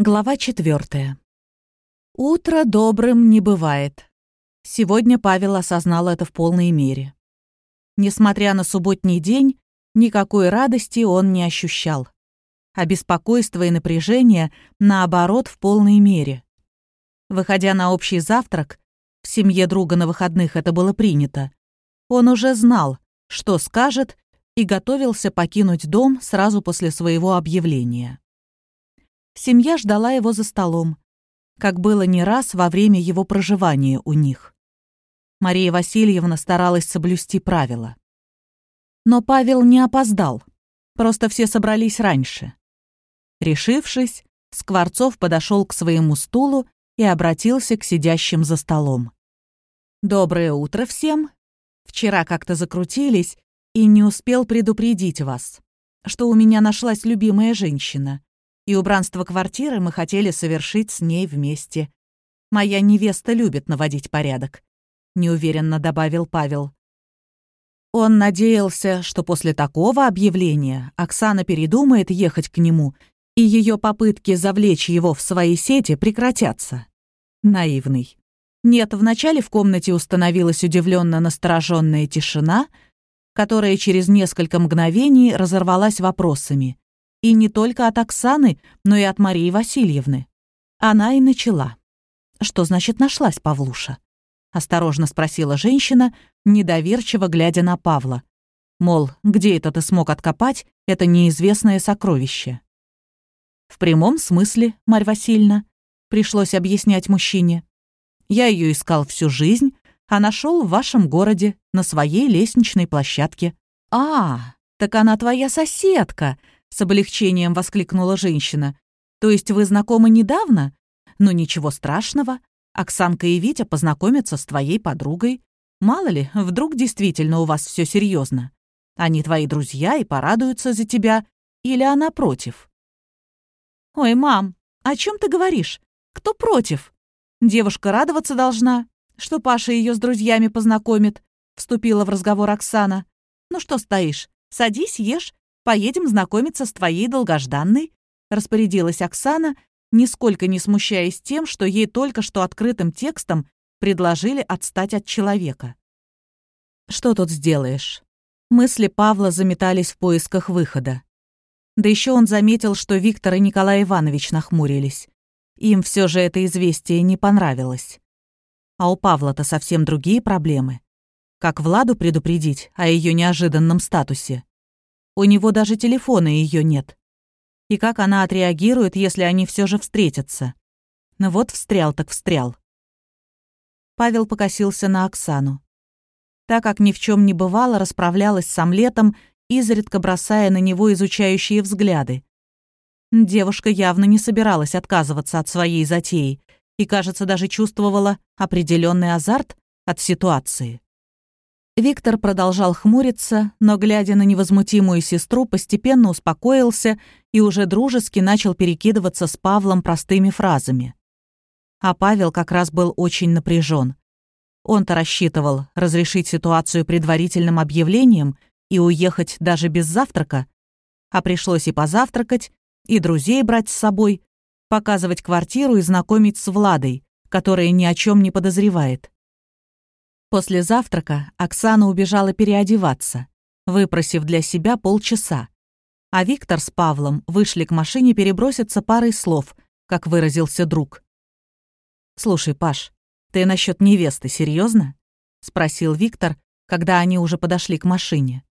Глава четвертая. Утро добрым не бывает. Сегодня Павел осознал это в полной мере. Несмотря на субботний день, никакой радости он не ощущал. А беспокойство и напряжение, наоборот, в полной мере. Выходя на общий завтрак, в семье друга на выходных это было принято, он уже знал, что скажет, и готовился покинуть дом сразу после своего объявления. Семья ждала его за столом, как было не раз во время его проживания у них. Мария Васильевна старалась соблюсти правила. Но Павел не опоздал, просто все собрались раньше. Решившись, Скворцов подошел к своему стулу и обратился к сидящим за столом. «Доброе утро всем. Вчера как-то закрутились и не успел предупредить вас, что у меня нашлась любимая женщина и убранство квартиры мы хотели совершить с ней вместе. Моя невеста любит наводить порядок», — неуверенно добавил Павел. Он надеялся, что после такого объявления Оксана передумает ехать к нему, и ее попытки завлечь его в свои сети прекратятся. Наивный. Нет, вначале в комнате установилась удивленно настороженная тишина, которая через несколько мгновений разорвалась вопросами. И не только от Оксаны, но и от Марии Васильевны. Она и начала. «Что значит нашлась Павлуша?» — осторожно спросила женщина, недоверчиво глядя на Павла. Мол, где это ты смог откопать это неизвестное сокровище? В прямом смысле, Марь Васильевна, пришлось объяснять мужчине. Я ее искал всю жизнь, а нашел в вашем городе, на своей лестничной площадке. «А, так она твоя соседка!» С облегчением воскликнула женщина. «То есть вы знакомы недавно? Ну ничего страшного. Оксанка и Витя познакомятся с твоей подругой. Мало ли, вдруг действительно у вас все серьезно. Они твои друзья и порадуются за тебя. Или она против?» «Ой, мам, о чем ты говоришь? Кто против? Девушка радоваться должна, что Паша ее с друзьями познакомит», вступила в разговор Оксана. «Ну что стоишь? Садись, ешь, Поедем знакомиться с твоей долгожданной», — распорядилась Оксана, нисколько не смущаясь тем, что ей только что открытым текстом предложили отстать от человека. «Что тут сделаешь?» Мысли Павла заметались в поисках выхода. Да еще он заметил, что Виктор и Николай Иванович нахмурились. Им все же это известие не понравилось. А у Павла-то совсем другие проблемы. Как Владу предупредить о ее неожиданном статусе? У него даже телефона ее нет. И как она отреагирует, если они все же встретятся? Ну вот встрял так встрял. Павел покосился на Оксану. Так как ни в чем не бывало, расправлялась с омлетом, изредка бросая на него изучающие взгляды. Девушка явно не собиралась отказываться от своей затеи и, кажется, даже чувствовала определенный азарт от ситуации. Виктор продолжал хмуриться, но, глядя на невозмутимую сестру, постепенно успокоился и уже дружески начал перекидываться с Павлом простыми фразами. А Павел как раз был очень напряжен. Он-то рассчитывал разрешить ситуацию предварительным объявлением и уехать даже без завтрака, а пришлось и позавтракать, и друзей брать с собой, показывать квартиру и знакомить с Владой, которая ни о чем не подозревает. После завтрака Оксана убежала переодеваться, выпросив для себя полчаса. А Виктор с Павлом вышли к машине переброситься парой слов, как выразился друг. «Слушай, Паш, ты насчет невесты серьезно? спросил Виктор, когда они уже подошли к машине.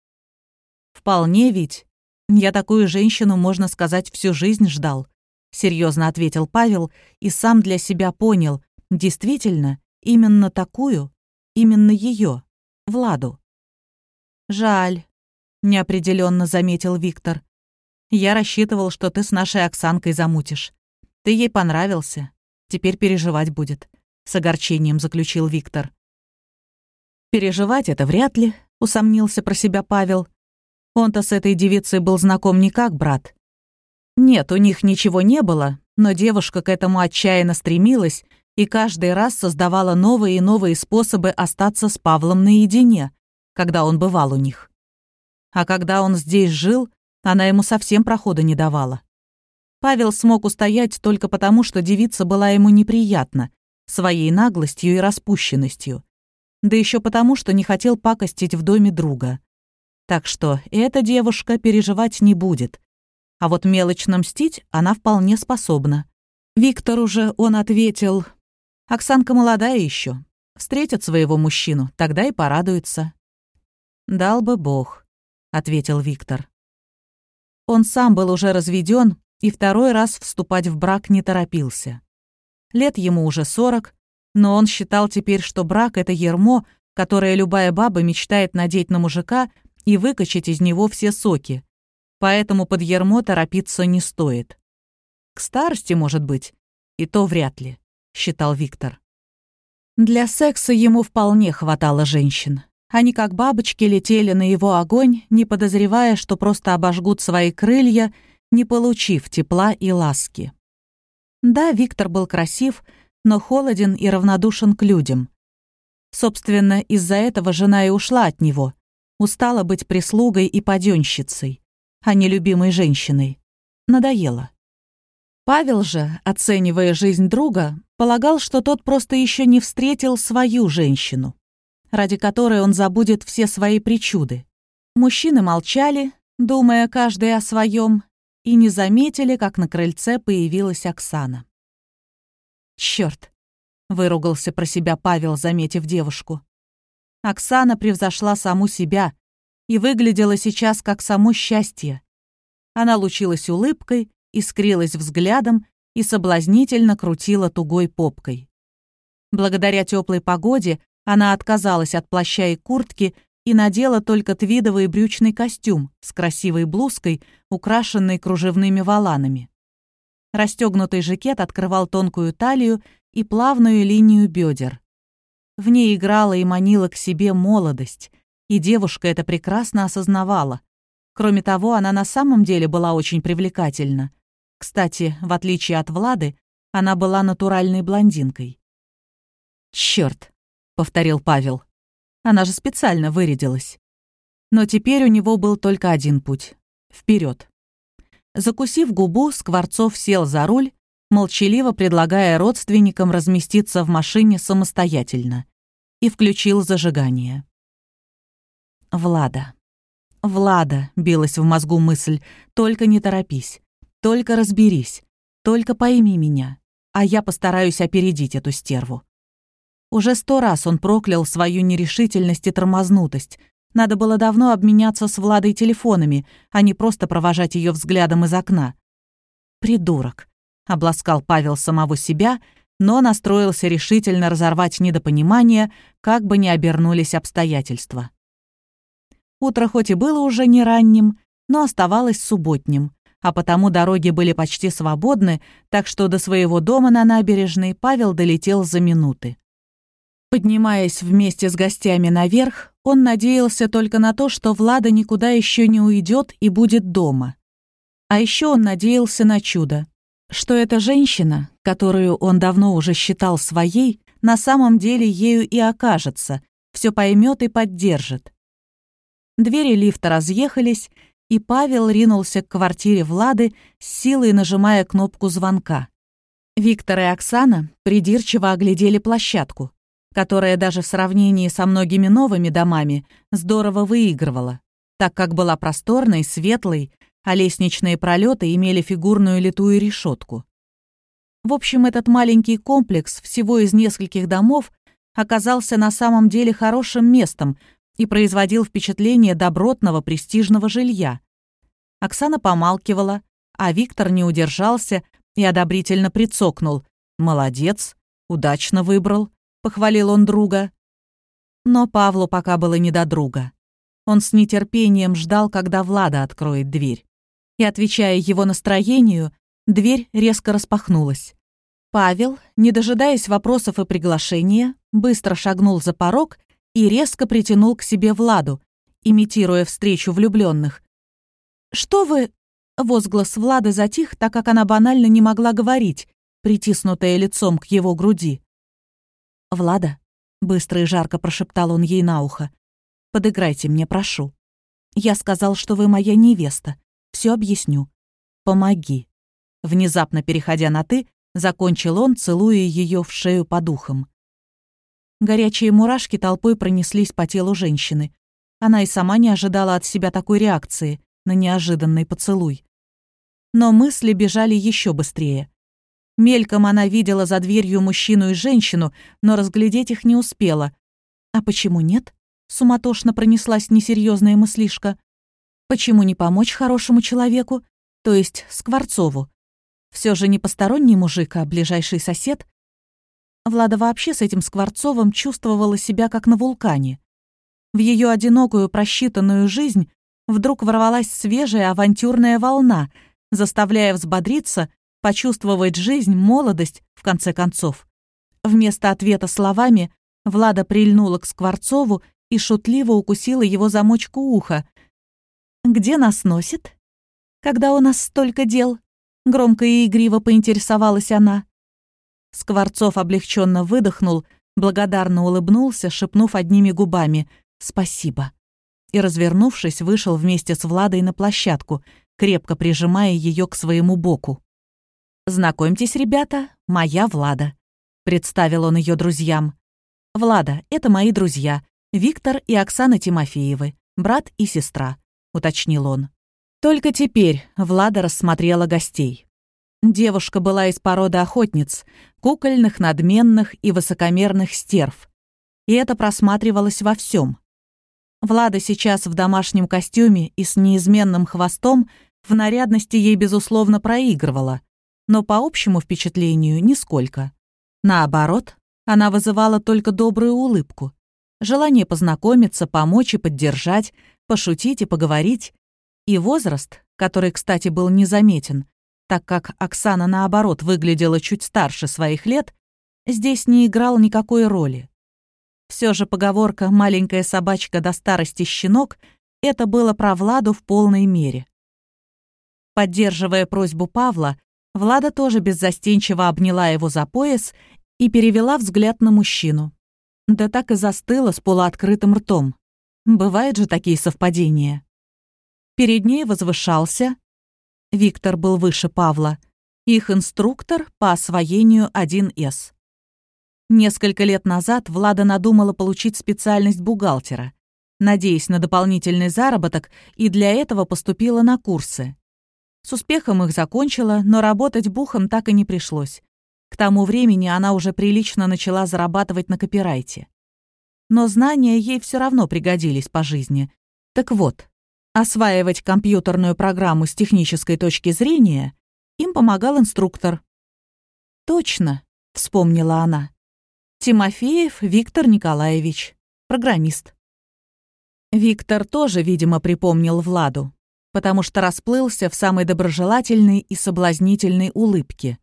«Вполне ведь. Я такую женщину, можно сказать, всю жизнь ждал», — серьезно ответил Павел и сам для себя понял, действительно, именно такую Именно ее, Владу. «Жаль», — неопределенно заметил Виктор. «Я рассчитывал, что ты с нашей Оксанкой замутишь. Ты ей понравился. Теперь переживать будет», — с огорчением заключил Виктор. «Переживать это вряд ли», — усомнился про себя Павел. Он-то с этой девицей был знаком не как брат. Нет, у них ничего не было, но девушка к этому отчаянно стремилась и каждый раз создавала новые и новые способы остаться с Павлом наедине, когда он бывал у них. А когда он здесь жил, она ему совсем прохода не давала. Павел смог устоять только потому, что девица была ему неприятна, своей наглостью и распущенностью. Да еще потому, что не хотел пакостить в доме друга. Так что эта девушка переживать не будет. А вот мелочно мстить она вполне способна. Виктору же он ответил, «Оксанка молодая еще, встретит своего мужчину, тогда и порадуется». «Дал бы Бог», — ответил Виктор. Он сам был уже разведен и второй раз вступать в брак не торопился. Лет ему уже сорок, но он считал теперь, что брак — это ермо, которое любая баба мечтает надеть на мужика и выкачать из него все соки. Поэтому под ермо торопиться не стоит. К старости, может быть, и то вряд ли, считал Виктор. Для секса ему вполне хватало женщин. Они как бабочки летели на его огонь, не подозревая, что просто обожгут свои крылья не получив тепла и ласки. Да, Виктор был красив, но холоден и равнодушен к людям. Собственно, из-за этого жена и ушла от него. Устала быть прислугой и паденщицей, а не любимой женщиной. Надоело. Павел же, оценивая жизнь друга, полагал, что тот просто еще не встретил свою женщину, ради которой он забудет все свои причуды. Мужчины молчали, думая каждый о своем, и не заметили, как на крыльце появилась Оксана. «Чёрт!» — выругался про себя Павел, заметив девушку. Оксана превзошла саму себя и выглядела сейчас как само счастье. Она лучилась улыбкой, искрилась взглядом и соблазнительно крутила тугой попкой. Благодаря теплой погоде она отказалась от плаща и куртки и надела только твидовый брючный костюм с красивой блузкой, украшенной кружевными воланами. Расстегнутый жакет открывал тонкую талию и плавную линию бедер. В ней играла и манила к себе молодость, и девушка это прекрасно осознавала. Кроме того, она на самом деле была очень привлекательна. Кстати, в отличие от Влады, она была натуральной блондинкой. «Чёрт!» — повторил Павел. Она же специально вырядилась. Но теперь у него был только один путь — вперед. Закусив губу, Скворцов сел за руль, молчаливо предлагая родственникам разместиться в машине самостоятельно, и включил зажигание. «Влада. Влада», — билась в мозгу мысль, — «только не торопись, только разберись, только пойми меня, а я постараюсь опередить эту стерву». Уже сто раз он проклял свою нерешительность и тормознутость. Надо было давно обменяться с Владой телефонами, а не просто провожать ее взглядом из окна. «Придурок», — обласкал Павел самого себя, но настроился решительно разорвать недопонимание, как бы ни обернулись обстоятельства. Утро хоть и было уже не ранним, но оставалось субботним, а потому дороги были почти свободны, так что до своего дома на набережной Павел долетел за минуты. Поднимаясь вместе с гостями наверх, он надеялся только на то, что Влада никуда еще не уйдет и будет дома. А еще он надеялся на чудо, что эта женщина, которую он давно уже считал своей, на самом деле ею и окажется, все поймет и поддержит. Двери лифта разъехались, и Павел ринулся к квартире Влады, с силой нажимая кнопку звонка. Виктор и Оксана придирчиво оглядели площадку которая даже в сравнении со многими новыми домами здорово выигрывала, так как была просторной, светлой, а лестничные пролеты имели фигурную литую решетку. В общем, этот маленький комплекс всего из нескольких домов оказался на самом деле хорошим местом и производил впечатление добротного престижного жилья. Оксана помалкивала, а Виктор не удержался и одобрительно прицокнул. «Молодец, удачно выбрал похвалил он друга. Но Павлу пока было не до друга. Он с нетерпением ждал, когда Влада откроет дверь. И, отвечая его настроению, дверь резко распахнулась. Павел, не дожидаясь вопросов и приглашения, быстро шагнул за порог и резко притянул к себе Владу, имитируя встречу влюбленных. «Что вы...» — возглас Влады затих, так как она банально не могла говорить, притиснутая лицом к его груди. «Влада», — быстро и жарко прошептал он ей на ухо, — «подыграйте мне, прошу. Я сказал, что вы моя невеста. Все объясню. Помоги. Внезапно переходя на «ты», закончил он, целуя ее в шею по духам. Горячие мурашки толпой пронеслись по телу женщины. Она и сама не ожидала от себя такой реакции на неожиданный поцелуй. Но мысли бежали еще быстрее. Мельком она видела за дверью мужчину и женщину, но разглядеть их не успела. А почему нет? Суматошно пронеслась несерьезная мыслишка. Почему не помочь хорошему человеку, то есть Скворцову? Все же не посторонний мужик, а ближайший сосед. Влада вообще с этим Скворцовым чувствовала себя как на вулкане. В ее одинокую просчитанную жизнь вдруг ворвалась свежая авантюрная волна, заставляя взбодриться почувствовать жизнь, молодость, в конце концов. Вместо ответа словами Влада прильнула к Скворцову и шутливо укусила его замочку уха. «Где нас носит?» «Когда у нас столько дел?» Громко и игриво поинтересовалась она. Скворцов облегченно выдохнул, благодарно улыбнулся, шепнув одними губами «Спасибо». И, развернувшись, вышел вместе с Владой на площадку, крепко прижимая ее к своему боку. «Знакомьтесь, ребята, моя Влада», — представил он ее друзьям. «Влада, это мои друзья, Виктор и Оксана Тимофеевы, брат и сестра», — уточнил он. Только теперь Влада рассмотрела гостей. Девушка была из породы охотниц, кукольных, надменных и высокомерных стерв. И это просматривалось во всем. Влада сейчас в домашнем костюме и с неизменным хвостом в нарядности ей, безусловно, проигрывала, но по общему впечатлению нисколько. Наоборот, она вызывала только добрую улыбку, желание познакомиться, помочь и поддержать, пошутить и поговорить. И возраст, который, кстати, был незаметен, так как Оксана, наоборот, выглядела чуть старше своих лет, здесь не играл никакой роли. Все же поговорка «маленькая собачка до старости щенок» это было про Владу в полной мере. Поддерживая просьбу Павла, Влада тоже беззастенчиво обняла его за пояс и перевела взгляд на мужчину. Да так и застыла с полуоткрытым ртом. Бывают же такие совпадения. Перед ней возвышался... Виктор был выше Павла. Их инструктор по освоению 1С. Несколько лет назад Влада надумала получить специальность бухгалтера, надеясь на дополнительный заработок, и для этого поступила на курсы. С успехом их закончила, но работать бухом так и не пришлось. К тому времени она уже прилично начала зарабатывать на копирайте. Но знания ей все равно пригодились по жизни. Так вот, осваивать компьютерную программу с технической точки зрения им помогал инструктор. «Точно», — вспомнила она. «Тимофеев Виктор Николаевич, программист». Виктор тоже, видимо, припомнил Владу потому что расплылся в самой доброжелательной и соблазнительной улыбке.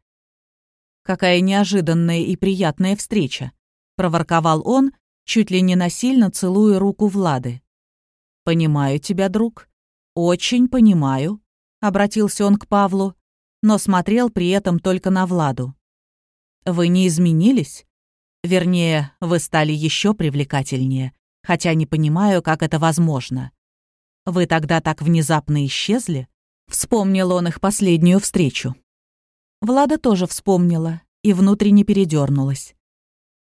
«Какая неожиданная и приятная встреча!» — проворковал он, чуть ли не насильно целуя руку Влады. «Понимаю тебя, друг. Очень понимаю», — обратился он к Павлу, но смотрел при этом только на Владу. «Вы не изменились? Вернее, вы стали еще привлекательнее, хотя не понимаю, как это возможно. Вы тогда так внезапно исчезли?» Вспомнил он их последнюю встречу. Влада тоже вспомнила и внутренне передернулась.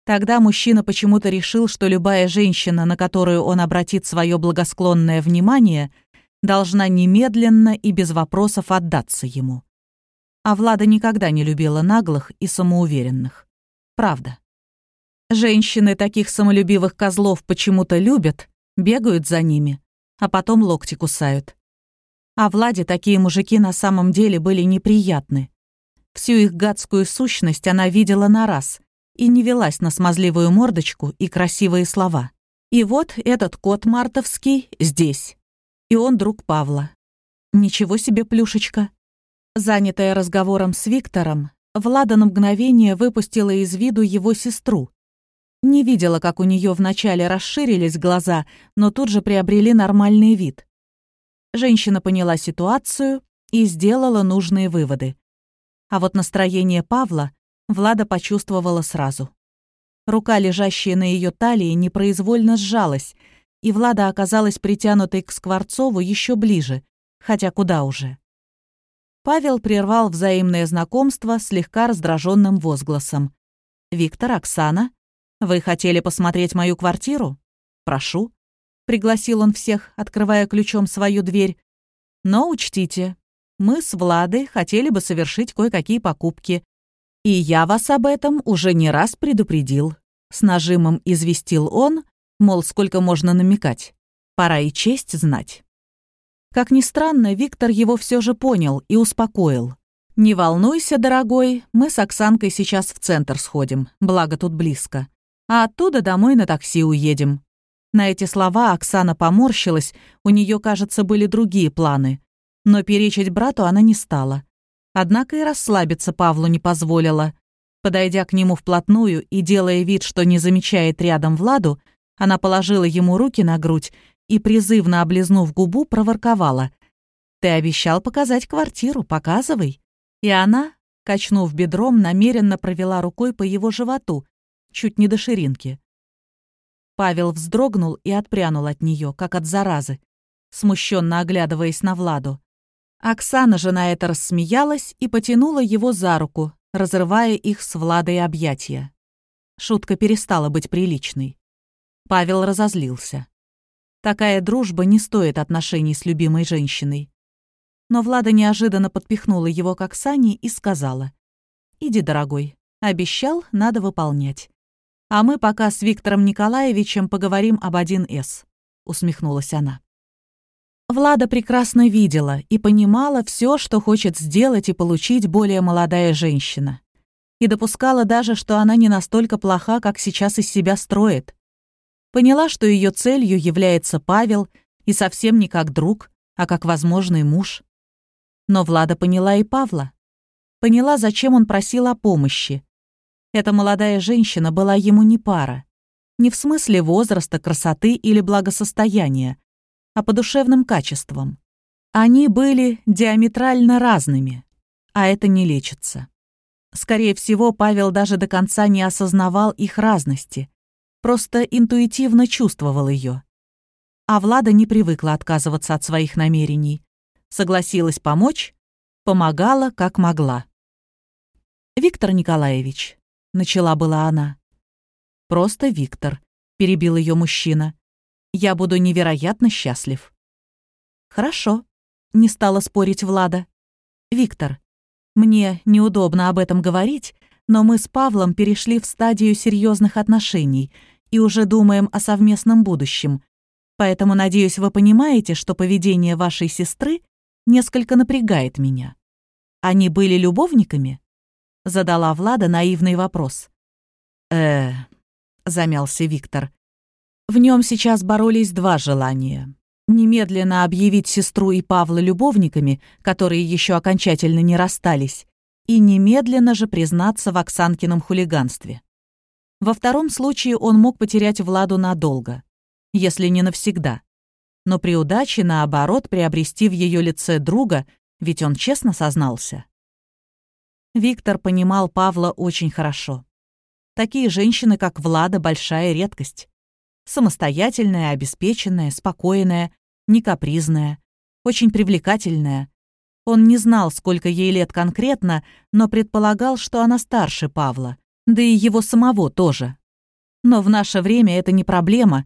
Тогда мужчина почему-то решил, что любая женщина, на которую он обратит свое благосклонное внимание, должна немедленно и без вопросов отдаться ему. А Влада никогда не любила наглых и самоуверенных. Правда. Женщины таких самолюбивых козлов почему-то любят, бегают за ними, а потом локти кусают. А Владе такие мужики на самом деле были неприятны. Всю их гадскую сущность она видела на раз и не велась на смазливую мордочку и красивые слова. И вот этот кот мартовский здесь. И он друг Павла. Ничего себе плюшечка. Занятая разговором с Виктором, Влада на мгновение выпустила из виду его сестру, не видела, как у нее вначале расширились глаза, но тут же приобрели нормальный вид. Женщина поняла ситуацию и сделала нужные выводы. А вот настроение Павла Влада почувствовала сразу. Рука, лежащая на ее талии, непроизвольно сжалась, и Влада оказалась притянутой к Скворцову еще ближе, хотя куда уже. Павел прервал взаимное знакомство слегка раздраженным возгласом. «Виктор, Оксана, вы хотели посмотреть мою квартиру? Прошу». Пригласил он всех, открывая ключом свою дверь. «Но учтите, мы с Владой хотели бы совершить кое-какие покупки. И я вас об этом уже не раз предупредил». С нажимом известил он, мол, сколько можно намекать. Пора и честь знать. Как ни странно, Виктор его все же понял и успокоил. «Не волнуйся, дорогой, мы с Оксанкой сейчас в центр сходим, благо тут близко. А оттуда домой на такси уедем». На эти слова Оксана поморщилась, у нее, кажется, были другие планы. Но перечить брату она не стала. Однако и расслабиться Павлу не позволила. Подойдя к нему вплотную и делая вид, что не замечает рядом Владу, она положила ему руки на грудь и, призывно облизнув губу, проворковала. «Ты обещал показать квартиру, показывай». И она, качнув бедром, намеренно провела рукой по его животу, чуть не до ширинки. Павел вздрогнул и отпрянул от нее, как от заразы, смущенно оглядываясь на Владу. Оксана же на это рассмеялась и потянула его за руку, разрывая их с Владой объятия. Шутка перестала быть приличной. Павел разозлился. Такая дружба не стоит отношений с любимой женщиной. Но Влада неожиданно подпихнула его к Оксане и сказала. «Иди, дорогой. Обещал, надо выполнять. А мы пока с Виктором Николаевичем поговорим об 1С», — усмехнулась она. Влада прекрасно видела и понимала все, что хочет сделать и получить более молодая женщина. И допускала даже, что она не настолько плоха, как сейчас из себя строит. Поняла, что ее целью является Павел, и совсем не как друг, а как возможный муж. Но Влада поняла и Павла. Поняла, зачем он просил о помощи. Эта молодая женщина была ему не пара. Не в смысле возраста, красоты или благосостояния, а по душевным качествам. Они были диаметрально разными, а это не лечится. Скорее всего, Павел даже до конца не осознавал их разности, просто интуитивно чувствовал ее. А Влада не привыкла отказываться от своих намерений. Согласилась помочь, помогала, как могла. «Виктор Николаевич», — начала была она. «Просто Виктор», — перебил ее мужчина. «Я буду невероятно счастлив». «Хорошо», — не стала спорить Влада. «Виктор, мне неудобно об этом говорить, но мы с Павлом перешли в стадию серьезных отношений — и уже думаем о совместном будущем. Поэтому, надеюсь, вы понимаете, что поведение вашей сестры несколько напрягает меня. Они были любовниками?» Задала Влада наивный вопрос. э замялся Виктор. В нем сейчас боролись два желания. Немедленно объявить сестру и Павла любовниками, которые еще окончательно не расстались, и немедленно же признаться в Оксанкином хулиганстве. Во втором случае он мог потерять Владу надолго, если не навсегда. Но при удаче, наоборот, приобрести в ее лице друга, ведь он честно сознался. Виктор понимал Павла очень хорошо. Такие женщины, как Влада, большая редкость. Самостоятельная, обеспеченная, спокойная, не капризная, очень привлекательная. Он не знал, сколько ей лет конкретно, но предполагал, что она старше Павла, да и его самого тоже. Но в наше время это не проблема,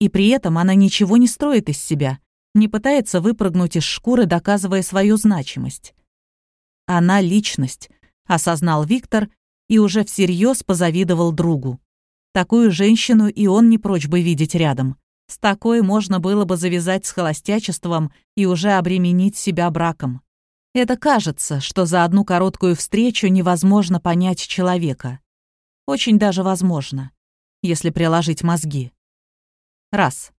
и при этом она ничего не строит из себя, не пытается выпрыгнуть из шкуры, доказывая свою значимость. Она — личность, осознал Виктор и уже всерьез позавидовал другу. Такую женщину и он не прочь бы видеть рядом. С такой можно было бы завязать с холостячеством и уже обременить себя браком. Это кажется, что за одну короткую встречу невозможно понять человека. Очень даже возможно, если приложить мозги. Раз.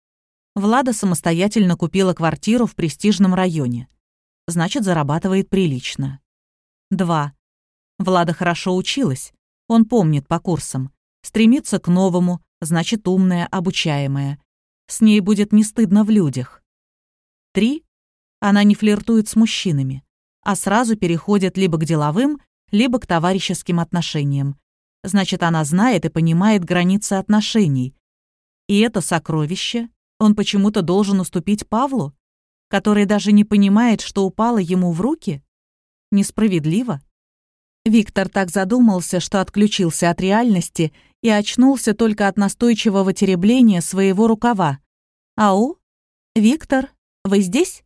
Влада самостоятельно купила квартиру в престижном районе. Значит, зарабатывает прилично. Два. Влада хорошо училась. Он помнит по курсам. Стремится к новому, значит, умная, обучаемая. С ней будет не стыдно в людях. Три. Она не флиртует с мужчинами а сразу переходит либо к деловым, либо к товарищеским отношениям. Значит, она знает и понимает границы отношений. И это сокровище он почему-то должен уступить Павлу, который даже не понимает, что упало ему в руки? Несправедливо? Виктор так задумался, что отключился от реальности и очнулся только от настойчивого теребления своего рукава. «Ау? Виктор, вы здесь?»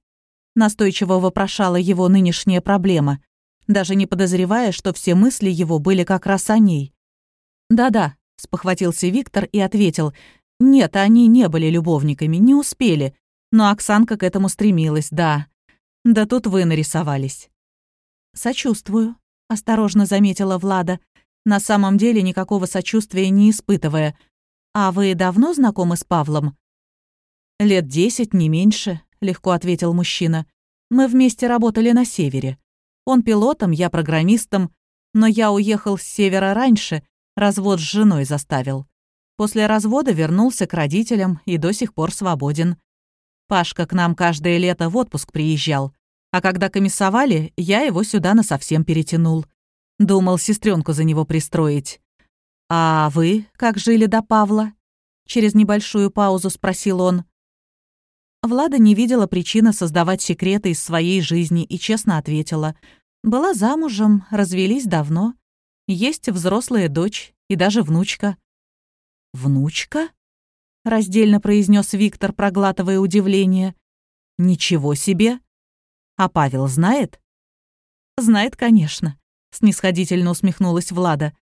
Настойчиво вопрошала его нынешняя проблема, даже не подозревая, что все мысли его были как раз о ней. «Да-да», — спохватился Виктор и ответил, «нет, они не были любовниками, не успели, но Оксанка к этому стремилась, да. Да тут вы нарисовались». «Сочувствую», — осторожно заметила Влада, на самом деле никакого сочувствия не испытывая. «А вы давно знакомы с Павлом?» «Лет десять, не меньше», — легко ответил мужчина. «Мы вместе работали на севере. Он пилотом, я программистом, но я уехал с севера раньше, развод с женой заставил. После развода вернулся к родителям и до сих пор свободен. Пашка к нам каждое лето в отпуск приезжал, а когда комиссовали, я его сюда насовсем перетянул. Думал сестренку за него пристроить. «А вы как жили до Павла?» Через небольшую паузу спросил он. Влада не видела причины создавать секреты из своей жизни и честно ответила. Была замужем, развелись давно. Есть взрослая дочь и даже внучка. «Внучка?» — раздельно произнес Виктор, проглатывая удивление. «Ничего себе! А Павел знает?» «Знает, конечно», — снисходительно усмехнулась Влада.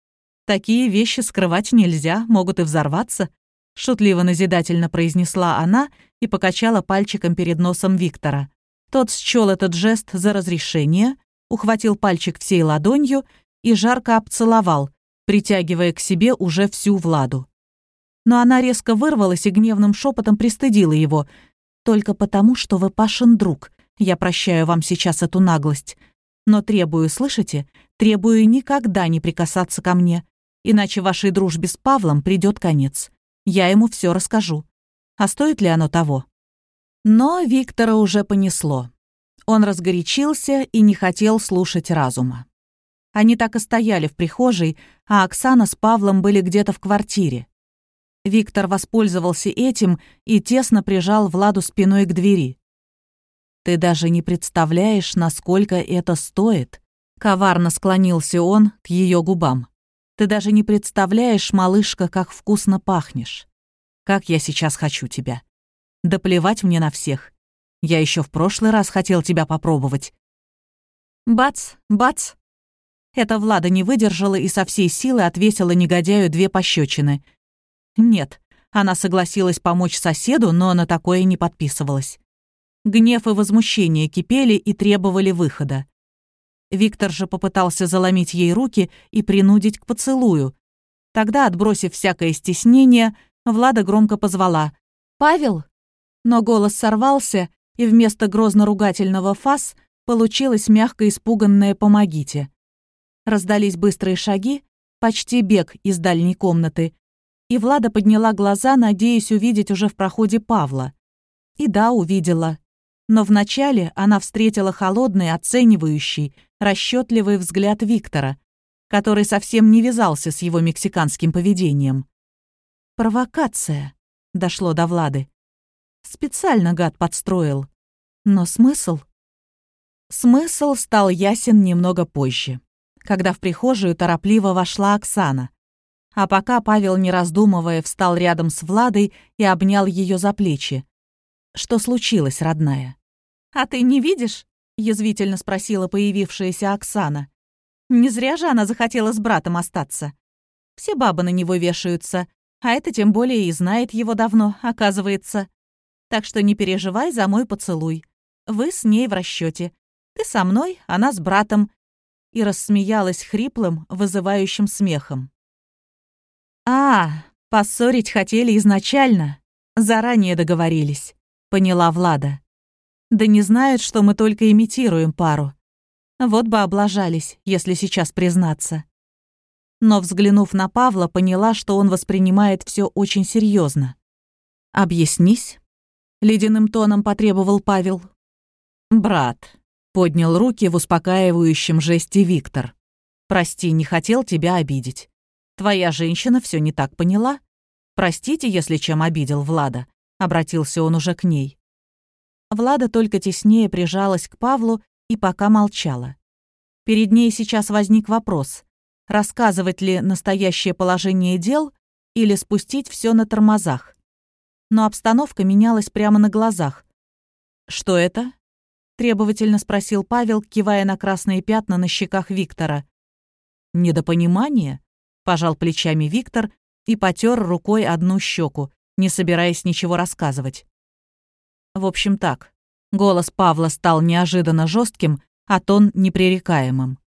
«Такие вещи скрывать нельзя, могут и взорваться», — шутливо-назидательно произнесла она и покачала пальчиком перед носом Виктора. Тот счёл этот жест за разрешение, ухватил пальчик всей ладонью и жарко обцеловал, притягивая к себе уже всю Владу. Но она резко вырвалась и гневным шепотом пристыдила его. «Только потому, что вы Пашин друг. Я прощаю вам сейчас эту наглость. Но требую, слышите? Требую никогда не прикасаться ко мне. Иначе вашей дружбе с Павлом придет конец. Я ему все расскажу. А стоит ли оно того?» Но Виктора уже понесло. Он разгорячился и не хотел слушать разума. Они так и стояли в прихожей, а Оксана с Павлом были где-то в квартире. Виктор воспользовался этим и тесно прижал Владу спиной к двери. «Ты даже не представляешь, насколько это стоит», — коварно склонился он к ее губам. «Ты даже не представляешь, малышка, как вкусно пахнешь. Как я сейчас хочу тебя. Да плевать мне на всех. Я еще в прошлый раз хотел тебя попробовать». Бац, бац. Эта Влада не выдержала и со всей силы отвесила негодяю две пощечины. Нет, она согласилась помочь соседу, но на такое не подписывалась. Гнев и возмущение кипели и требовали выхода. Виктор же попытался заломить ей руки и принудить к поцелую. Тогда, отбросив всякое стеснение, Влада громко позвала «Павел!». Но голос сорвался, и вместо грозно-ругательного фас получилось мягко испуганное «помогите». Раздались быстрые шаги, почти бег из дальней комнаты, и Влада подняла глаза, надеясь увидеть уже в проходе Павла. И да, увидела. Но вначале она встретила холодный, оценивающий, расчетливый взгляд Виктора, который совсем не вязался с его мексиканским поведением. «Провокация», — дошло до Влады. Специально гад подстроил. Но смысл? Смысл стал ясен немного позже, когда в прихожую торопливо вошла Оксана. А пока Павел, не раздумывая, встал рядом с Владой и обнял ее за плечи. «Что случилось, родная?» «А ты не видишь?» — язвительно спросила появившаяся Оксана. «Не зря же она захотела с братом остаться. Все бабы на него вешаются, а это тем более и знает его давно, оказывается. Так что не переживай за мой поцелуй. Вы с ней в расчете. Ты со мной, она с братом». И рассмеялась хриплым, вызывающим смехом. «А, поссорить хотели изначально. Заранее договорились», — поняла Влада. «Да не знают, что мы только имитируем пару. Вот бы облажались, если сейчас признаться». Но, взглянув на Павла, поняла, что он воспринимает все очень серьезно. «Объяснись», ледяным тоном потребовал Павел. «Брат», — поднял руки в успокаивающем жесте Виктор. «Прости, не хотел тебя обидеть. Твоя женщина все не так поняла. Простите, если чем обидел Влада», — обратился он уже к ней. Влада только теснее прижалась к Павлу и пока молчала. Перед ней сейчас возник вопрос, рассказывать ли настоящее положение дел или спустить все на тормозах. Но обстановка менялась прямо на глазах. «Что это?» — требовательно спросил Павел, кивая на красные пятна на щеках Виктора. «Недопонимание?» — пожал плечами Виктор и потер рукой одну щеку, не собираясь ничего рассказывать. В общем так, голос Павла стал неожиданно жестким, а тон непререкаемым.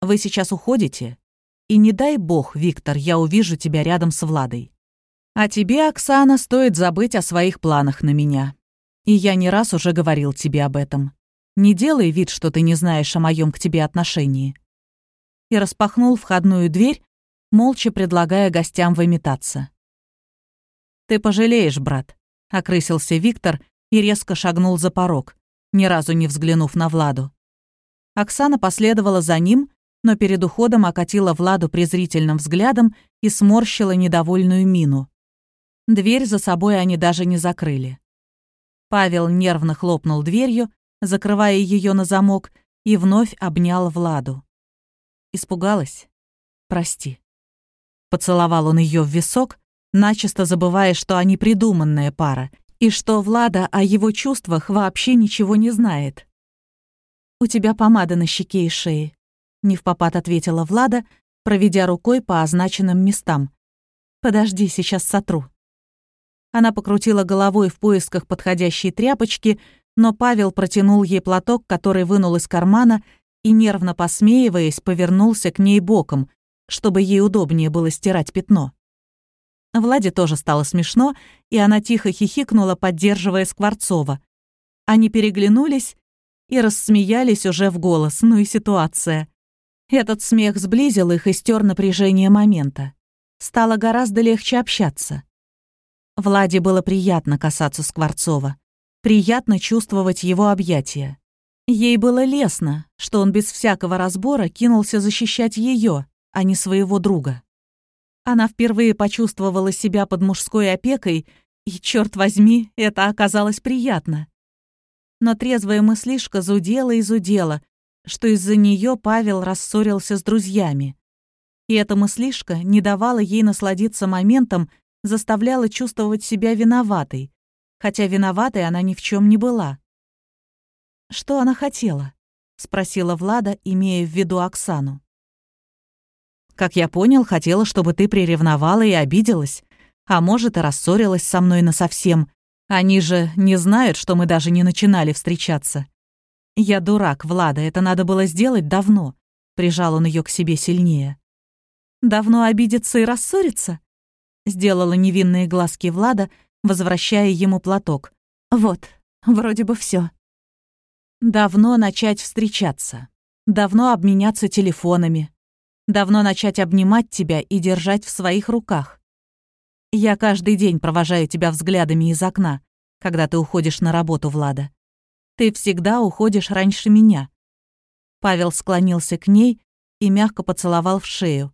«Вы сейчас уходите? И не дай бог, Виктор, я увижу тебя рядом с Владой. А тебе, Оксана, стоит забыть о своих планах на меня. И я не раз уже говорил тебе об этом. Не делай вид, что ты не знаешь о моем к тебе отношении». И распахнул входную дверь, молча предлагая гостям выметаться. «Ты пожалеешь, брат», — окрысился Виктор и резко шагнул за порог, ни разу не взглянув на Владу. Оксана последовала за ним, но перед уходом окатила Владу презрительным взглядом и сморщила недовольную мину. Дверь за собой они даже не закрыли. Павел нервно хлопнул дверью, закрывая ее на замок, и вновь обнял Владу. Испугалась? Прости. Поцеловал он ее в висок, начисто забывая, что они придуманная пара, и что Влада о его чувствах вообще ничего не знает. «У тебя помада на щеке и шее», — не в попад ответила Влада, проведя рукой по означенным местам. «Подожди, сейчас сотру». Она покрутила головой в поисках подходящей тряпочки, но Павел протянул ей платок, который вынул из кармана, и, нервно посмеиваясь, повернулся к ней боком, чтобы ей удобнее было стирать пятно. Владе тоже стало смешно, и она тихо хихикнула, поддерживая Скворцова. Они переглянулись и рассмеялись уже в голос, ну и ситуация. Этот смех сблизил их и стер напряжение момента. Стало гораздо легче общаться. Владе было приятно касаться Скворцова, приятно чувствовать его объятия. Ей было лестно, что он без всякого разбора кинулся защищать ее, а не своего друга. Она впервые почувствовала себя под мужской опекой, и, черт возьми, это оказалось приятно. Но трезвая мыслишка зудела и зудела, что из-за нее Павел рассорился с друзьями. И эта мыслишка не давала ей насладиться моментом, заставляла чувствовать себя виноватой, хотя виноватой она ни в чем не была. «Что она хотела?» — спросила Влада, имея в виду Оксану. Как я понял, хотела, чтобы ты приревновала и обиделась. А может, и рассорилась со мной насовсем. Они же не знают, что мы даже не начинали встречаться. Я дурак, Влада, это надо было сделать давно. Прижал он ее к себе сильнее. Давно обидеться и рассориться? Сделала невинные глазки Влада, возвращая ему платок. Вот, вроде бы все. Давно начать встречаться. Давно обменяться телефонами. Давно начать обнимать тебя и держать в своих руках. Я каждый день провожаю тебя взглядами из окна, когда ты уходишь на работу, Влада. Ты всегда уходишь раньше меня». Павел склонился к ней и мягко поцеловал в шею.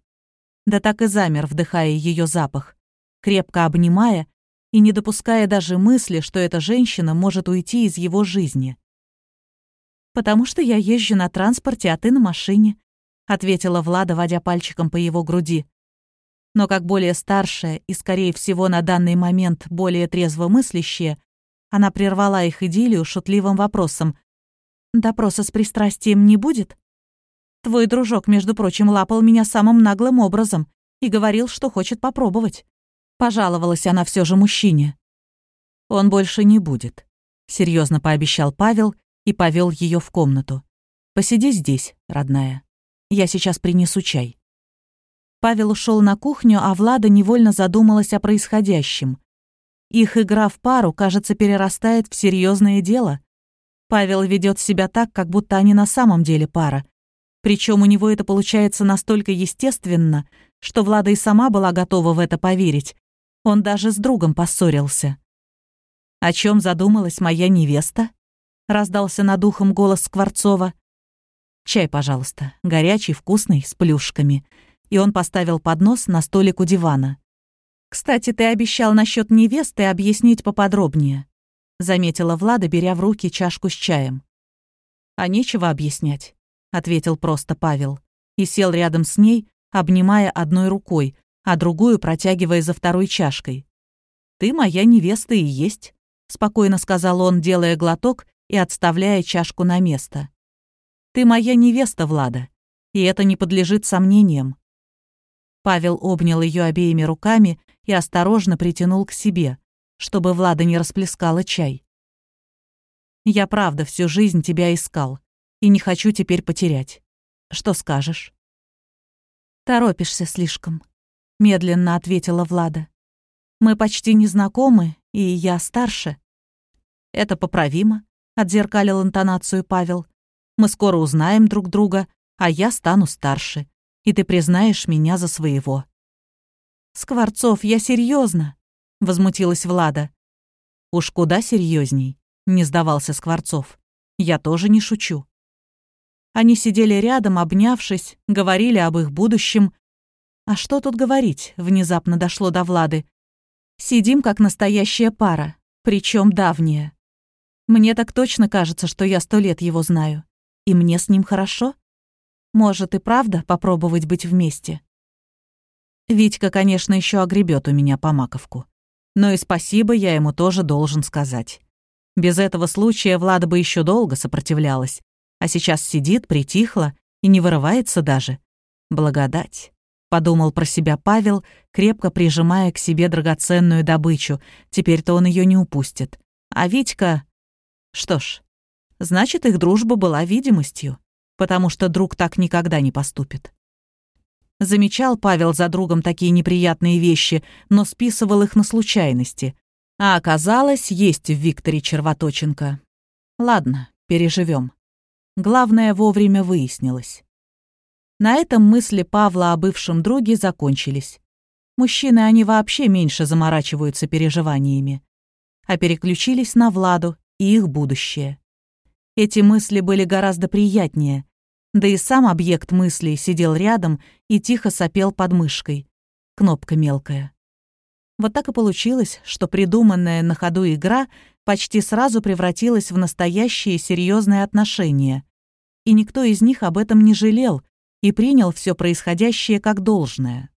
Да так и замер, вдыхая ее запах, крепко обнимая и не допуская даже мысли, что эта женщина может уйти из его жизни. «Потому что я езжу на транспорте, а ты на машине», — ответила Влада, водя пальчиком по его груди. Но как более старшая и, скорее всего, на данный момент более трезво мыслящая, она прервала их идиллию шутливым вопросом. «Допроса с пристрастием не будет?» «Твой дружок, между прочим, лапал меня самым наглым образом и говорил, что хочет попробовать». Пожаловалась она все же мужчине. «Он больше не будет», — серьезно пообещал Павел и повел ее в комнату. «Посиди здесь, родная». Я сейчас принесу чай». Павел ушел на кухню, а Влада невольно задумалась о происходящем. Их игра в пару, кажется, перерастает в серьезное дело. Павел ведет себя так, как будто они на самом деле пара. Причем у него это получается настолько естественно, что Влада и сама была готова в это поверить. Он даже с другом поссорился. «О чем задумалась моя невеста?» — раздался над ухом голос Скворцова. «Чай, пожалуйста, горячий, вкусный, с плюшками». И он поставил поднос на столик у дивана. «Кстати, ты обещал насчет невесты объяснить поподробнее», заметила Влада, беря в руки чашку с чаем. «А нечего объяснять», ответил просто Павел и сел рядом с ней, обнимая одной рукой, а другую протягивая за второй чашкой. «Ты моя невеста и есть», — спокойно сказал он, делая глоток и отставляя чашку на место. «Ты моя невеста, Влада, и это не подлежит сомнениям». Павел обнял ее обеими руками и осторожно притянул к себе, чтобы Влада не расплескала чай. «Я правда всю жизнь тебя искал и не хочу теперь потерять. Что скажешь?» «Торопишься слишком», — медленно ответила Влада. «Мы почти не знакомы, и я старше». «Это поправимо», — отзеркалил интонацию Павел. «Мы скоро узнаем друг друга, а я стану старше, и ты признаешь меня за своего». «Скворцов, я серьезно, возмутилась Влада. «Уж куда серьезней, не сдавался Скворцов. «Я тоже не шучу». Они сидели рядом, обнявшись, говорили об их будущем. А что тут говорить, внезапно дошло до Влады. Сидим как настоящая пара, причем давняя. Мне так точно кажется, что я сто лет его знаю. И мне с ним хорошо? Может и правда попробовать быть вместе? Витька, конечно, еще огребет у меня по маковку. Но и спасибо я ему тоже должен сказать. Без этого случая Влада бы еще долго сопротивлялась, а сейчас сидит, притихла и не вырывается даже. Благодать. Подумал про себя Павел, крепко прижимая к себе драгоценную добычу. Теперь-то он ее не упустит. А Витька... Что ж, значит, их дружба была видимостью, потому что друг так никогда не поступит. Замечал Павел за другом такие неприятные вещи, но списывал их на случайности. А оказалось, есть в Викторе Червоточенко. Ладно, переживем. Главное, вовремя выяснилось. На этом мысли Павла о бывшем друге закончились. Мужчины, они вообще меньше заморачиваются переживаниями. А переключились на Владу и их будущее. Эти мысли были гораздо приятнее. Да и сам объект мыслей сидел рядом и тихо сопел под мышкой. Кнопка мелкая. Вот так и получилось, что придуманная на ходу игра почти сразу превратилась в настоящие серьезные отношения. И никто из них об этом не жалел и принял все происходящее как должное.